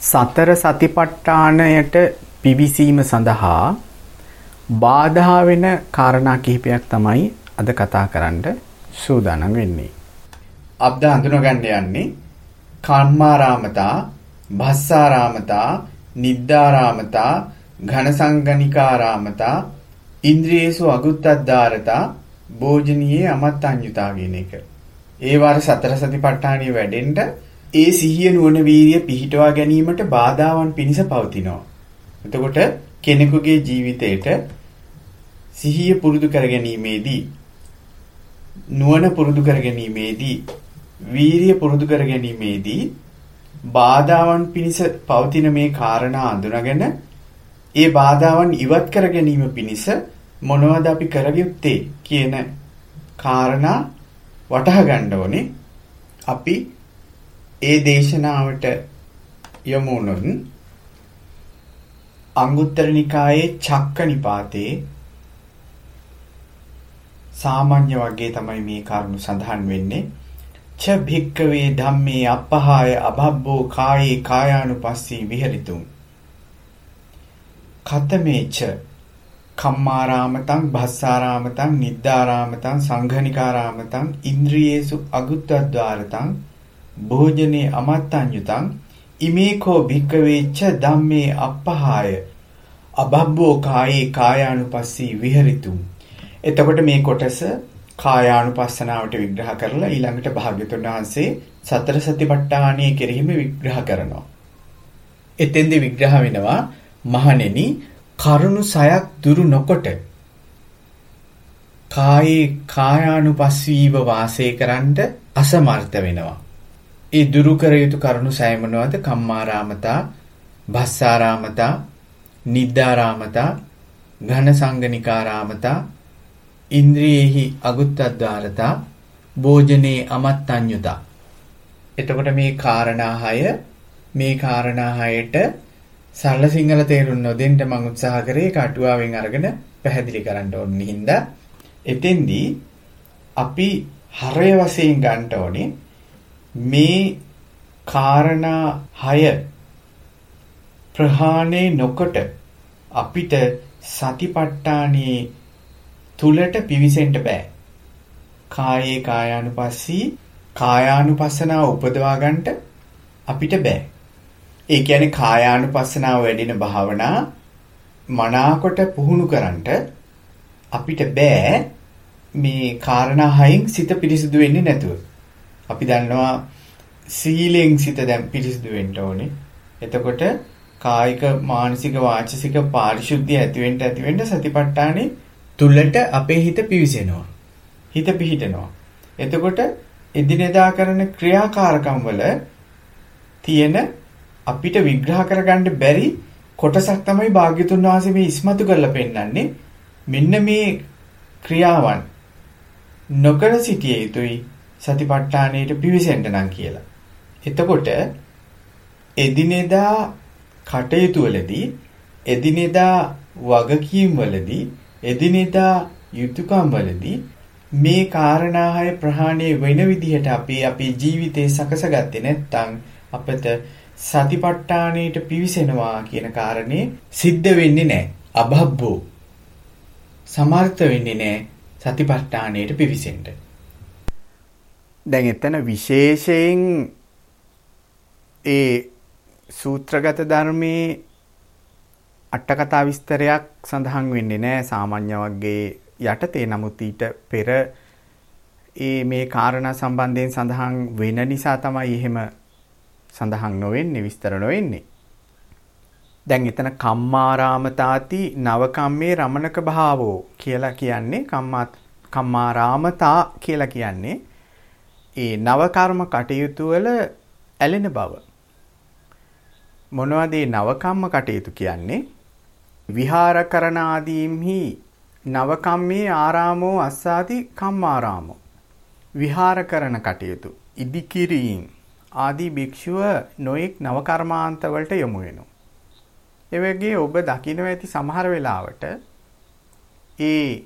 සතර සතිපට්ඨානයට පිවිසීම සඳහා බාධා වෙන කාරණා කිහිපයක් තමයි අද කතා කරන්න සූදානම් වෙන්නේ. අබ්ද හඳුනගන්න යන්නේ කම්මාරාමතා, භස්සාරාමතා, නිද්දාරාමතා, ඝනසංගනිකාරාමතා, ඉන්ද්‍රියේසු අගුත්තද්දාරතා, භෝජනීයේ අමත්තඤ්‍යතා කියන එක. ඒ වාර සතර සතිපට්ඨානිය වැඩෙන්න ඒ සිහිය නුවණ වීරිය පිහිටවා ගැනීමට බාධාවන් පිණිස පවතිනවා. එතකොට කෙනෙකුගේ ජීවිතේට සිහිය පුරුදු කර ගැනීමේදී නුවණ පුරුදු කර ගැනීමේදී වීරිය පුරුදු කර ගැනීමේදී බාධාවන් පිණිස පවතින මේ කාරණා අඳුනගෙන ඒ බාධාවන් ඉවත් කර ගැනීම පිණිස මොනවද අපි කරගත්තේ කියන කාරණා වටහා ගන්න ඕනේ අපි ඒ දේශනාවට යමු වුණොත් අංගුත්තර නිකායේ චක්ක නිපාතේ සාමාන්‍ය වර්ගයේ තමයි මේ කරුණු සඳහන් වෙන්නේ. ච භික්කවේ ධම්මේ අපහාය අභබ්බෝ කායේ කායානුපස්සී විහෙරිතුම්. කතමේච කම්මාරාමතං භස්සාරාමතං නිද්දාරාමතං සංඝනිකාරාමතං ඉන්ද්‍රියේසු අගුත්තද්වාරතං භෝජනේ අමත්තඤ්‍යුතං ඉමේකෝ භික්කවේච්ච ධම්මේ අප්පහාය අබබ්බෝ කායේ කායානුපස්සී විහෙරිතුම් එතකොට මේ කොටස කායානුපස්සනාවට විග්‍රහ කරලා ඊළඟට භාග්‍යතුන් වහන්සේ සතර සතිපට්ඨානයේ කෙරෙහිම විග්‍රහ කරනවා. එතෙන්දි විග්‍රහ වෙනවා මහණෙනි කරුණු සයක් දුරු නොකොට කායේ කායානුපස්සීව වාසය කරන්න අසමර්ථ වෙනවා. ඒ දුරු කර යුතු කරුණු සය මොනවද? කම්මාරාමතා, භස්සාරාමතා, නිද්දාරාමතා, ඝන සංගනිකාරාමතා, ඉන්ද්‍රියෙහි අගුත්තද්වාරතා, භෝජනේ අමත්තඤ්‍යුතා. එතකොට මේ කාරණා හය මේ කාරණා හයට සරල සිංහල තේරුම් නොදෙන්න මම උත්සාහ කරේ කටුවාවෙන් අරගෙන පැහැදිලි කරන්න ඕනේ හින්දා එතෙන්දී අපි හරය වශයෙන් ගන්න ඕනේ මේ කාරණා 6 ප්‍රහාණය නොකොට අපිට සතිපට්ඨානයේ තුලට පිවිසෙන්න බෑ. කායේ කායානුපස්සී කායානුපස්සනාව උපදවා ගන්නට අපිට බෑ. ඒ කියන්නේ කායානුපස්සනාව වැඩින භාවනා මනාකොට පුහුණු කරන්නට අපිට බෑ මේ කාරණා හයෙන් සිත පිරිසිදු වෙන්නේ නැතුව. අපි දන්නවා සීලෙන් සිත දැන් පිරිසිදු වෙන්න ඕනේ. එතකොට කායික මානසික වාචසික පාරිශුද්ධිය ඇති වෙන්න ඇති වෙන්න සතිපට්ඨානේ තුලට අපේ හිත පිවිසෙනවා. හිත පිහිටනවා. එතකොට එදිනෙදා කරන ක්‍රියාකාරකම් වල තියෙන අපිට විග්‍රහ කරගන්න බැරි කොටසක් තමයි භාග්‍යතුන් වහන්සේ මේ ඉස්මතු කරලා පෙන්නන්නේ. මෙන්න මේ ක්‍රියාවන් නොකර සිටිය යුතුයි සතිපට්ඨානයට පිවිසෙන්න නම් කියලා. එතකොට එදිනෙදා කටයුතු වලදී එදිනෙදා වගකීම් වලදී එදිනෙදා යුතුයකම් වලදී මේ කාරණාහය ප්‍රහාණය වෙන විදිහට අපි අපේ ජීවිතේ සකසගත්තේ නැත්නම් අපිට සතිපට්ඨානයට පිවිසෙනවා කියන කාරණේ සිද්ධ වෙන්නේ නැහැ. අභබ්බෝ සමර්ථ වෙන්නේ නැහැ සතිපට්ඨානයට පිවිසෙන්න. දැන් එතන විශේෂයෙන් ඒ සූත්‍රගත ධර්මයේ අටකතා විස්තරයක් සඳහන් වෙන්නේ නැහැ සාමාන්‍ය වර්ගයේ යටතේ නමුත් ඊට පෙර ඒ මේ කාරණා සම්බන්ධයෙන් සඳහන් වෙන නිසා තමයි එහෙම සඳහන් නොවෙන්නේ විස්තර නොවෙන්නේ. දැන් එතන කම්මාරාමතාති නවකම්මේ රමණක භාවෝ කියලා කියන්නේ කම්මා කම්මාරාමතා කියලා කියන්නේ ඒ නව කර්ම කටයුතු වල ඇලෙන බව. මොනවද මේ නව කම්ම කටයුතු කියන්නේ? විහාර කරන ආදීන්හි නව කම්මේ ආරාමෝ අස්සාති කම්මාරාමෝ. විහාර කරන කටයුතු ඉදිකිරීම ආදී භික්ෂුව නොඑක් නව කර්මාන්ත වලට යොමු වෙනවා. ඒ වගේ ඔබ දකින්න ඇති සමහර වෙලාවට ඒ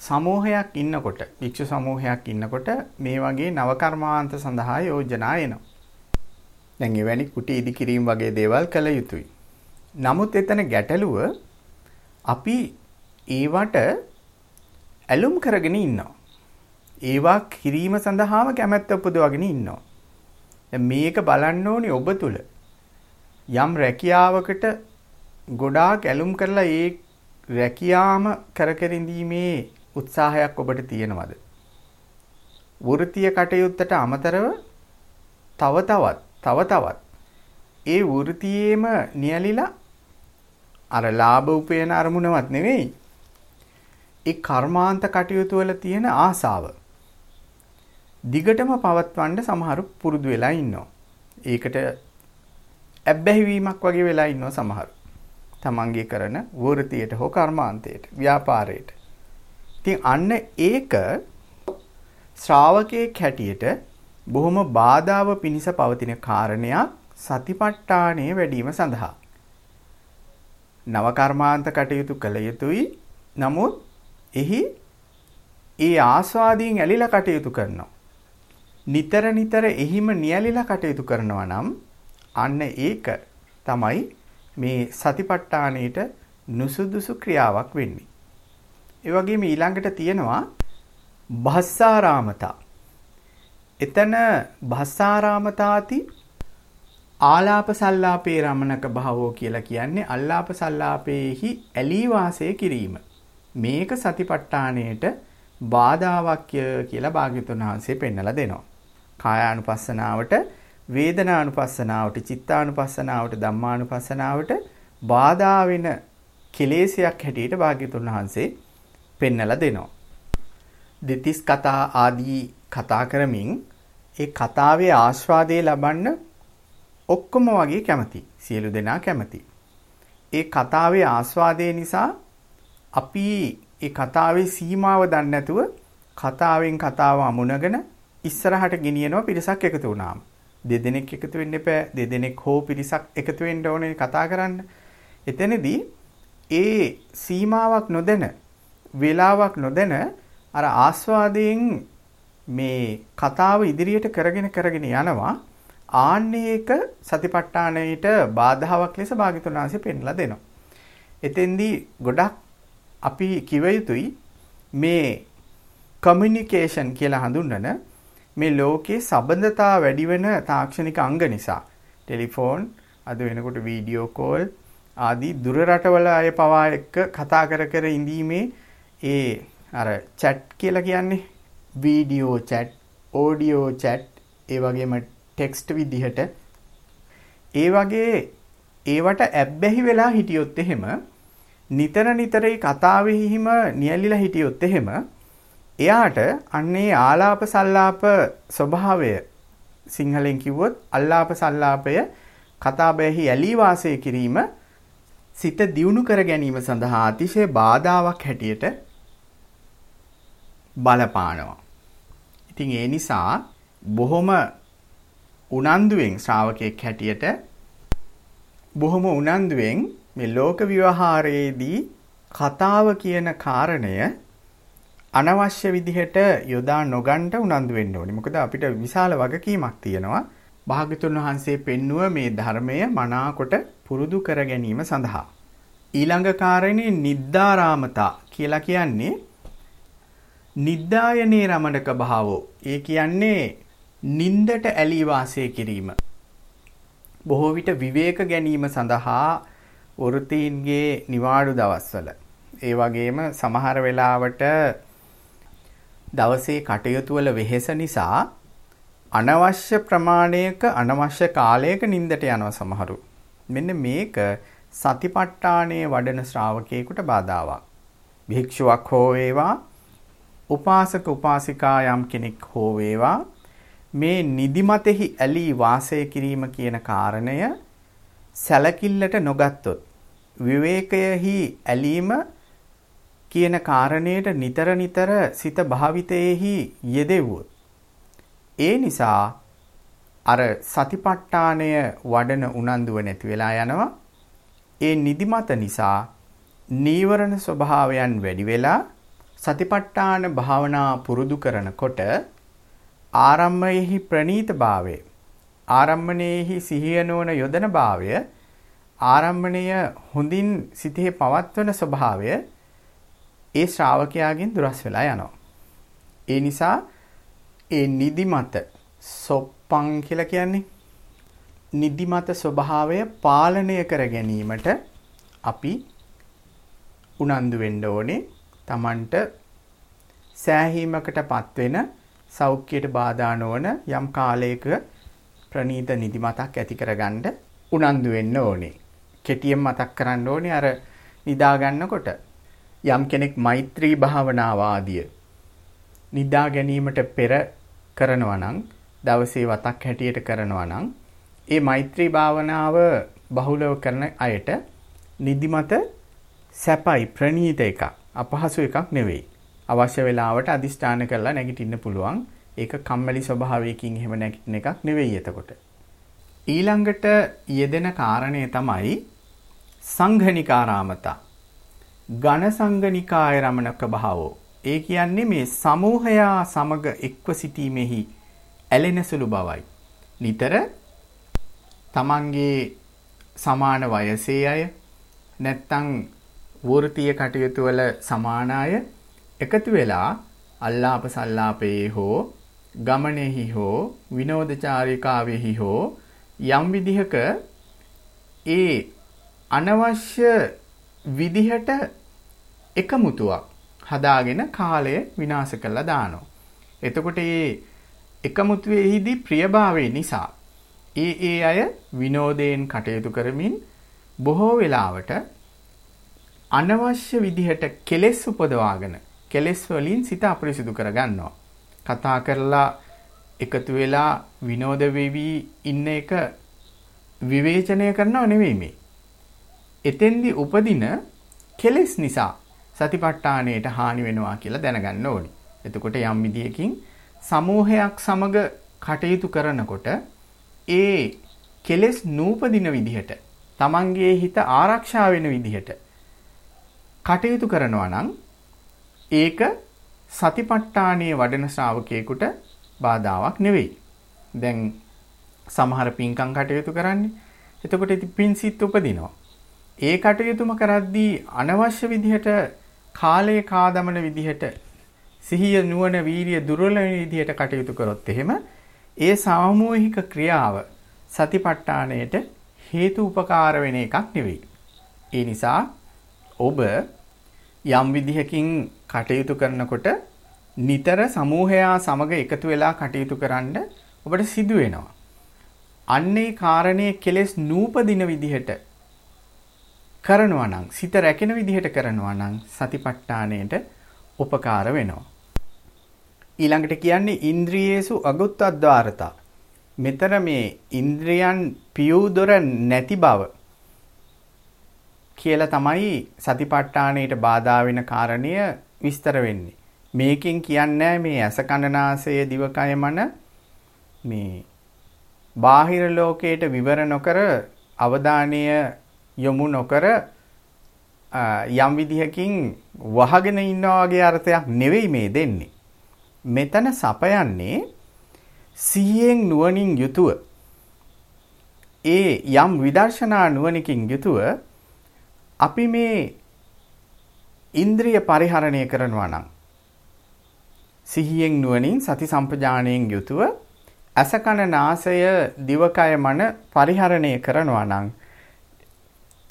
සමූහයක් ඉන්නකොට භික්ෂු සමූහයක් ඉන්නකොට මේ වගේ නව කර්මාන්ත සඳහා යෝජනා එනවා. දැන් එවැනි කුටි ඉදි කිරීම වගේ දේවල් කළ යුතුයි. නමුත් එතන ගැටලුව අපි ඒවට ඇලුම් කරගෙන ඉන්නවා. ඒවා කිරීම සඳහාම කැමැත්ත උපදවගෙන ඉන්නවා. මේක බලන්න ඕනේ ඔබ තුල. යම් රැකියාවකට ගොඩාක් ඇලුම් කරලා ඒ රැකියාම කරකරින්දීමේ උත්සාහයක් ඔබට තියෙනවද? වෘත්තීය කටයුත්තට අමතරව තව තවත් තව තවත් ඒ වෘත්තියේම නියලිලා අර ලාභ උපයන අරමුණවත් නෙවෙයි. ඒ කර්මාන්ත කටයුතු වල තියෙන ආසාව. දිගටම පවත්වන්න සමහරු පුරුදු වෙලා ඉන්නවා. ඒකට ඇබ්බැහිවීමක් වගේ වෙලා ඉන්නවා සමහරු. තමන්ගේ කරන වෘත්තියට හෝ කර්මාන්තයට, ව්‍යාපාරයට. ඉතින් අන්න ඒක ශ්‍රාවකයෙක් හැටියට බොහොම බාධාව පිනිස පවතින කාරණයක් සතිපට්ඨානයේ වැඩිම සඳහා. නව කර්මාන්ත කටයුතු කළ යුතුයි. නමුත් එහි ඒ ආස්වාදීන් ඇලිලා කටයුතු කරනවා. නිතර නිතර එහිම නියැලිලා කටයුතු කරනවා නම් අන්න ඒක තමයි මේ සතිපට්ඨානයේට නුසුදුසු ක්‍රියාවක් වෙන්නේ. ඒ වගේම ඊළඟට තියෙනවා භස්සාරාමතා. එතන භස්සාරාමතාති ආලාප සල්ලාපේ රමණක භාවෝ කියලා කියන්නේ අල්ලාප සල්ලාපේහි ඇලී වාසය කිරීම. මේක සතිපට්ඨානයේට බාධාවක් කියලා භාග්‍යතුන් වහන්සේ පෙන්නලා දෙනවා. කායානුපස්සනාවට, වේදනානුපස්සනාවට, චිත්තානුපස්සනාවට, ධම්මානුපස්සනාවට බාධා වෙන කෙලෙසයක් හැටියට භාග්‍යතුන් වහන්සේ පෙන්නලා දෙනවා. දෙතිස් කතා ආදී කතා කරමින් ඒ කතාවේ ආස්වාදය ලබන්න ඔක්කොම වගේ කැමති. සියලු දෙනා කැමති. ඒ කතාවේ ආස්වාදය නිසා අපි ඒ කතාවේ සීමාව දන්නේ නැතුව කතාවෙන් කතාව අමුණගෙන ඉස්සරහට ගෙනියනවා පිරිසක් එකතු වුණාම. දෙදෙනෙක් එකතු වෙන්න එපා. දෙදෙනෙක් හෝ පිරිසක් එකතු වෙන්න ඕනේ කතා කරන්න. එතනදී ඒ සීමාවක් නොදැන වේලාවක් නොදැන අර ආස්වාදයෙන් මේ කතාව ඉදිරියට කරගෙන කරගෙන යනවා ආන්නේක සතිපට්ඨානයට බාධාවක් ලෙස භාග්‍යතුන් වහන්සේ පෙන්ලා දෙනවා. එතෙන්දී ගොඩක් අපි කිව යුතුයි මේ කමියුනිකේෂන් කියලා හඳුන්වන මේ ලෝකේ සබඳතා වැඩි වෙන තාක්ෂණික අංග නිසා ටෙලිෆෝන් අද වෙනකොට වීඩියෝ කෝල් ආදී දුර රටවල අය පවා එක්ක කතා කර කර ඉඳීමේ ඒ අර chat කියලා කියන්නේ වීඩියෝ chat, audio chat, ඒ වගේම ටෙක්ස්ට් විදිහට. ඒ වගේ ඒවට ඇබ්බැහි වෙලා හිටියොත් එහෙම නිතර නිතර ඒ කතාවෙහිම නියැලිලා හිටියොත් එහෙම එයාට අන්නේ ආලාප සල්ලාප ස්වභාවය සිංහලෙන් කිව්වොත් අල්ලාප සල්ලාපය කතාබැහි ඇලී වාසය කිරීම සිත දියුණු කර ගැනීම සඳහා අතිශය බාධාවක් හැටියට බලපානවා. ඉතින් ඒ නිසා බොහොම උනන්දුවෙන් ශ්‍රාවකෙක් හැටියට බොහොම උනන්දුවෙන් මේ ලෝක විවහාරයේදී කතාව කියන කාරණය අනවශ්‍ය විදිහට යොදා නොගන්න උනන්දු වෙන්න ඕනේ. මොකද අපිට විශාල වගකීමක් තියෙනවා. භාග්‍යතුන් වහන්සේ පෙන්නුව මේ ධර්මය මනාකොට පුරුදු කර ගැනීම සඳහා. ඊළඟ කාරණේ නිද්දාරාමතා කියලා කියන්නේ නිද්දායනේ රමණක භාවෝ. ඒ කියන්නේ නින්දට ඇලී වාසය කිරීම. බොහෝ විට විවේක ගැනීම සඳහා වෘතීන්ගේ නිවාඩු දවස්වල ඒ වගේම සමහර වෙලාවට දවසේ කටයුතු වල වෙහෙස නිසා අනවශ්‍ය ප්‍රමාණයක අනවශ්‍ය කාලයක නිින්දට යනවා සමහරු. මෙන්න මේක සතිපට්ඨානයේ වඩන ශ්‍රාවකයෙකුට බාධාවක්. භික්ෂුවක් හෝ වේවා, උපාසක උපාසිකා යම් කෙනෙක් හෝ වේවා මේ නිදිමතෙහි ඇලී වාසය කිරීම කියන කාරණය සැලකිල්ලට නොගත්තොත් විවේකයෙහි ඇලීම කියන කාරණයට නිතර නිතර සිත භාවිතයේහි යෙදෙව්වොත් ඒ නිසා අර සතිපට්ඨානය වඩන උනන්දුව නැති වෙලා යනවා. ඒ නිදිමත නිසා නීවරණ ස්වභාවයන් වැඩි වෙලා සතිපට්ඨාන භාවනා පුරුදු කරනකොට ආරම්භයේහි ප්‍රනීතභාවය ආරම්මණයෙහි සිහිය නොවන යොදන භාවය ආරම්මණය හොඳින් සිතේ පවත්වන ස්වභාවය ඒ ශ්‍රාවකයාගෙන් දුරස් වෙලා යනවා. ඒ නිසා ඒ නිදිමත සොප්පං කියලා කියන්නේ නිදිමත ස්වභාවය පාලනය කර ගැනීමට අපි උනන්දු වෙන්න ඕනේ. Tamanට සෑහීමකටපත් වෙන සෞඛ්‍යයට බාධා නොවන යම් කාලයක ප්‍රනීත නිදිමතක් ඇති කරගන්න උනන්දු වෙන්න ඕනේ. කෙටියෙන් මතක් කරන්න ඕනේ අර නිදා ගන්නකොට යම් කෙනෙක් මෛත්‍රී භාවනාව ආදිය නිදා ගැනීමට පෙර කරනවා නම් දවසේ වතක් හැටියට කරනවා නම් ඒ මෛත්‍රී භාවනාව බහුලව කරන අයට නිදිමත සැපයි ප්‍රණීත එකක් අපහසු එකක් නෙවෙයි. අවශ්‍ය වෙලාවට අදිෂ්ඨාන කරලා නැගිටින්න පුළුවන්. ඒක කම්මැලි ස්වභාවයකින් එහෙම නැගිටින එකක් නෙවෙයි එතකොට. ඊළඟට යෙදෙන කාරණය තමයි සංඝනිකාරාමතා. ඝන සංඝනිකාය රමණක භාවෝ. ඒ කියන්නේ මේ සමූහයා සමග එක්ව සිටීමේහි ඇලෙන සුළු බවයි. නිතර තමන්ගේ සමාන වයසේ අය නැත්තම් වෘත්තීය කටයුතු වල සමාන අය එකතු වෙලා අල්ලාප සල්ලාපේ හෝ ගමනේහි හෝ විනෝදචාරිකාවෙහි හෝ යම් විදිහක ඒ අනවශ්‍ය විදිහට එකමුතුවක් හදාගෙන කාලය විනාශ කරලා දානවා. එතකොට මේ එකමුතුවේහිදී ප්‍රියභාවය නිසා ඒ ඒ අය විනෝදයෙන් කටයුතු කරමින් බොහෝ වෙලාවට අනවශ්‍ය විදිහට කෙලෙස් උපදවාගෙන කෙලෙස් වලින් සිත අපරිසිදු කරගන්නවා. කතා කරලා එකතු වෙලා විනෝද වෙවි ඉන්න එක විවේචනය කරනව නෙවෙයි මේ. එතෙන්දි උපදින කෙලෙස් නිසා සතිපට්ඨානයට හානි වෙනවා කියලා දැනගන්න ඕනි. එතකොට යම් විදියකින් සමූහයක් සමග කටයුතු කරනකොට ඒ කෙලෙස් නූපදින විදිහට තමන්ගේ හිත ආරක්ෂා වෙන විදිහට කටයුතු කරනවා නම් ඒක සතිපට්ඨානයේ වඩන ශ්‍රාවකයෙකුට බාධාවක් නෙවෙයි. දැන් සමහර පින්කම් කටයුතු කරන්නේ. එතකොට ඉතින් පින්සිට උපදිනවා. ඒ කටයුතුම කරද්දී අනවශ්‍ය විදිහට කාලය කාදමන විදිහට සිහිය නුවණ වීරිය දුර්වල වෙන විදිහට කටයුතු කරොත් එහෙම ඒ සාමූහික ක්‍රියාව සතිපට්ඨානයට හේතු උපකාර වෙන එකක් නෙවෙයි. ඒ නිසා ඔබ යම් විදිහකින් කටයුතු කරනකොට නිතර සමූහයා සමග එකතු වෙලා කටයුතු කරන්න ඔබට සිදු වෙනවා. අන්නේ කාරණේ කෙලෙස් නූපදින විදිහට කරනවා නම් සිත රැකෙන විදිහට කරනවා නම් සතිපට්ඨානයට උපකාර වෙනවා. ඊළඟට කියන්නේ ඉන්ද්‍රියේසු අගුත්තද්වාරතා. මෙතන මේ ඉන්ද්‍රියන් පියුදොර නැති බව කියලා තමයි සතිපට්ඨානයට බාධා වෙන කාරණය විස්තර වෙන්නේ. මේකෙන් කියන්නේ මේ ඇස කනනාසය දිවකය මන මේ බාහිර ලෝකයට විවර නොකර අවධානය යොමු නොකර යම් විදිහකින් වහගෙන ඉන්නා වගේ අර්ථයක් නෙවෙයි මේ දෙන්නේ. මෙතන සපයන්නේ සිහියෙන් නුවණින් යුතුව ඒ යම් විදර්ශනා නුවණකින් යුතුව අපි මේ ඉන්ද්‍රිය පරිහරණය කරනවා නම් සිහියෙන් නුවණින් සති සම්පජාණයෙන් යුතුව අසකන නාසය දිවකය මන පරිහරණය කරනවා නම්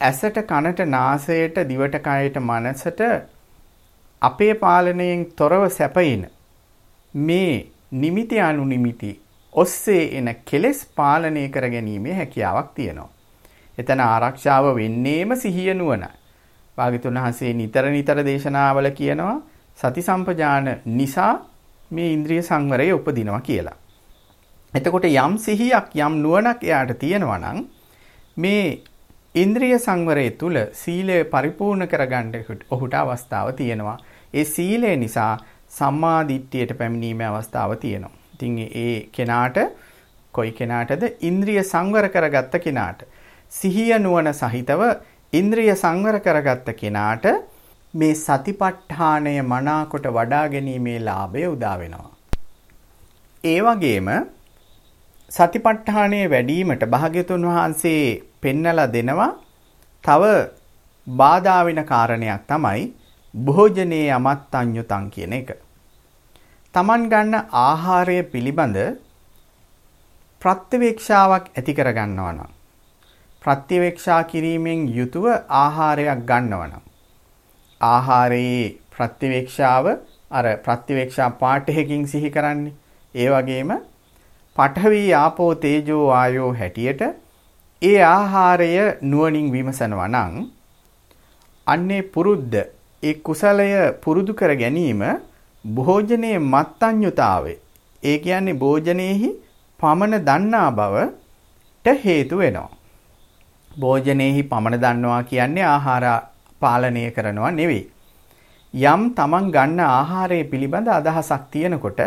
ඇසට කනට නාසයට දිවට කයට මනසට අපේ පාලනයෙන් තොරව සැපයින මේ නිමිති අනු නිමිති ඔස්සේ එන කෙලෙස් පාලනය කර ගැනීමේ හැකියාවක් තියෙනවා. එතන ආරක්ෂාව වෙන්නේම සිහිය නුවණයි. භාග්‍යතුන් වහන්සේ නිතර නිතර දේශනාවල කියනවා සති සම්පජාන නිසා මේ ඉන්ද්‍රිය සංවරය උපදිනවා කියලා. එතකොට යම් සිහියක් යම් නුවණක් එයාට තියෙනවා නම් මේ ඉන්ද්‍රිය සංවරය තුල සීලය පරිපූර්ණ කරගන්න ඔහුට අවස්ථාව තියෙනවා. ඒ සීලය නිසා සම්මා දිට්ඨියට පැමිණීමේ අවස්ථාව තියෙනවා. ඉතින් ඒ කෙනාට කොයි කෙනාටද ඉන්ද්‍රිය සංවර කරගත්ත කෙනාට සිහිය නුවණ සහිතව ඉන්ද්‍රිය සංවර කරගත්ත කෙනාට මේ සතිපට්ඨානය මනාකොට වඩා ගැනීමේ ලාභය උදා වෙනවා. ඒ වගේම සතිපට්ඨානයේ වැඩිවීමට භාග්‍යතුන් වහන්සේ පෙන්නලා දෙනවා තව බාධා වෙන කාරණයක් තමයි භෝජනයේ අමත්තඤ්ඤුතං කියන එක. Taman ගන්න ආහාරය පිළිබඳ ප්‍රත්‍යවේක්ෂාවක් ඇති කර ගන්නවා නම් ප්‍රත්‍යවේක්ෂා කිරීමෙන් යුතුව ආහාරයක් ගන්නවා නම් ආහාරයේ ප්‍රත්‍යවේක්ෂාව අර ප්‍රත්‍යවේක්ෂා පාඨයකින් සිහි කරන්නේ. ඒ වගේම පඨවි ආපෝ තේජෝ ආයෝ හැටියට ඒ ආහාරය නුවණින් විමසනවා නම් අන්නේ පුරුද්ද ඒ කුසලය පුරුදු කර ගැනීම භෝජනයේ මත්ඤ්‍යතාවේ ඒ කියන්නේ භෝජනයේහි පමණ දන්නා බවට හේතු වෙනවා. භෝජනයේහි පමණ දන්නවා කියන්නේ ආහාර පාලනය කරනවා නෙවෙයි. යම් තමන් ගන්න ආහාරය පිළිබඳ අදහසක් තියෙනකොට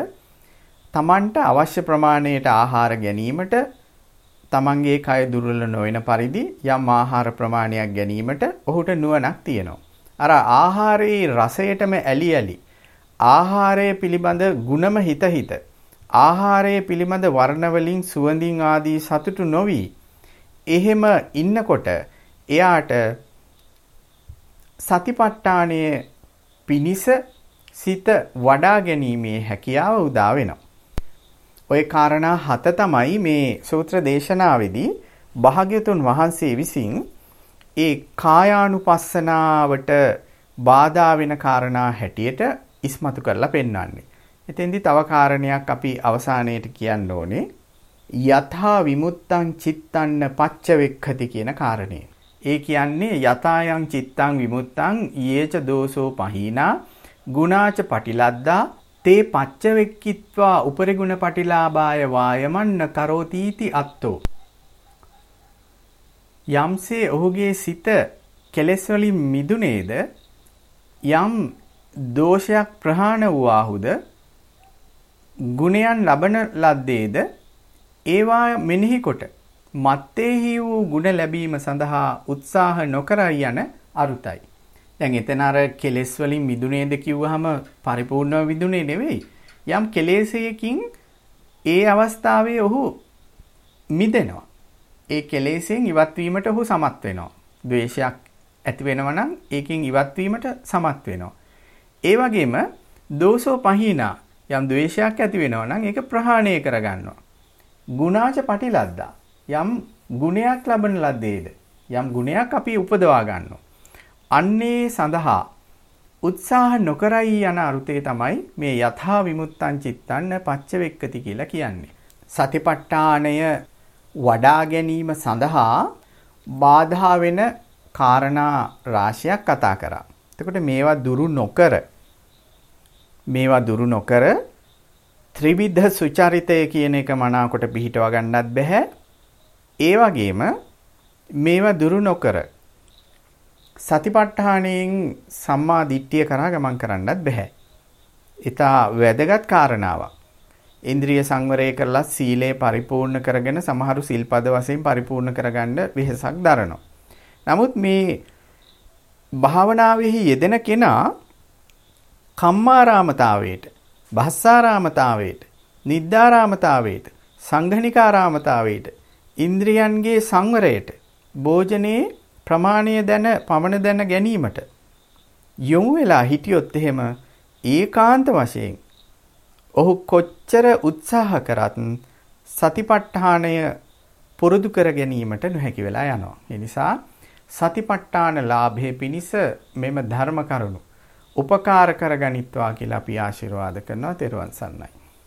තමන්ට අවශ්‍ය ප්‍රමාණයට ආහාර ගැනීමට තමන්ගේ කය දුර්වල නොවන පරිදි යම් ආහාර ප්‍රමාණයක් ගැනීමට ඔහුට නුවණක් තියෙනවා. අර ආහාරයේ රසයටම ඇලි ඇලි ආහාරය පිළිබඳ ಗುಣම හිත හිත ආහාරය පිළිබඳ වර්ණ වලින් සුවඳින් ආදී සතුටු නොවි එහෙම ඉන්නකොට එයාට සතිපට්ඨානයේ පිනිස සිත වඩා ගැනීමේ හැකියාව උදා වෙනවා. ওই කාරණා හත තමයි මේ සූත්‍ර දේශනාවේදී භාග්‍යතුන් වහන්සේ විසින් ඒ කායානුපස්සනාවට බාධා වෙන කාරණා හැටියට ඉස්මතු කරලා පෙන්වන්නේ. එතෙන්දී තව කාරණයක් අපි අවසානයේට කියන්න ඕනේ. යථා විමුත්තං චිත්තන්න පච්චවෙක්ඛති කියන කාරණේ. ඒ කියන්නේ යතායන් චිත්තං විමුත්තං යේච දෝසෝ පහීනා ගුණාච පටිලද්දා තේ පච්චවෙක්කිත්වා උපරිගුණ පටිලාභාය වායමන්න කරෝතීති අත්තෝ යම්සේ ඔහුගේ සිත කෙලෙස් වලින් මිදුනේද යම් දෝෂයක් ප්‍රහාණ වූාහුද ගුණයන් ලබන ලද්දේද ඒවා මෙනෙහි කොට මත්තේහි වූ ගුණ ලැබීම සඳහා උත්සාහ නොකරයි යන අරුතයි දැන් එතන අර කෙලෙස් වලින් මිදුනේද කිව්වහම පරිපූර්ණව මිදුනේ නෙවෙයි. යම් කෙලෙසයකින් ඒ අවස්ථාවේ ඔහු මිදෙනවා. ඒ කෙලෙසෙන් ඉවත් වීමට ඔහු සමත් වෙනවා. ද්වේෂයක් ඇති වෙනවා නම් ඒකෙන් ඉවත් වීමට සමත් වෙනවා. ඒ වගේම දෝසෝ පහිනා යම් ද්වේෂයක් ඇති වෙනවා නම් ඒක ප්‍රහාණය කරගන්නවා. ගුණාච පටිලද්දා යම් ගුණයක් ලබන ලද්දේද යම් ගුණයක් අපි උපදවා ගන්නවා. අන්නේ සඳහා උත්සාහ නොකරයි යන අරුතේ තමයි මේ යථා විමුත්තං චිත්තන්න පච්චවෙක්කති කියලා කියන්නේ. සතිපට්ඨානය වඩා ගැනීම සඳහා බාධා වෙන කාරණා රාශියක් කතා කරා. එතකොට මේවා දුරු නොකර මේවා දුරු නොකර ත්‍රිවිධ සුචරිතය කියන එක මනාකොට පිළිටව ගන්නත් බෑ. ඒ වගේම මේවා දුරු නොකර සතිපට්ඨානයෙන් සම්මා දිට්ඨිය කරා ගමන් කරන්නත් බෑ. ඊටා වැදගත් කාරණාවක්. ඉන්ද්‍රිය සංවරය කරලා සීලය පරිපූර්ණ කරගෙන සමහරු සිල්පද වශයෙන් පරිපූර්ණ කරගන්න වෙහසක් දරනවා. නමුත් මේ භාවනාවෙහි යෙදෙන කෙනා කම්මාරාමතාවයට, භස්සාරාමතාවයට, නිද්දාරාමතාවයට, සංඝනිකාරාමතාවයට, ඉන්ද්‍රියන්ගේ සංවරයට, භෝජනයේ ප්‍රමාණය දැන පමණ දැන ගැනීමට යොමු වෙලා හිටියොත් එහෙම ඒකාන්ත වශයෙන් ඔහු කොච්චර උත්සාහ කරත් සතිපට්ඨානය පුරුදු කර ගැනීමට නොහැකි වෙලා යනවා. ඒ නිසා සතිපට්ඨාන ලාභයේ පිණිස මෙම ධර්ම කරුණු උපකාර කරගනිත්වා කියලා අපි ආශිර්වාද කරනවා. තෙරුවන් සරණයි.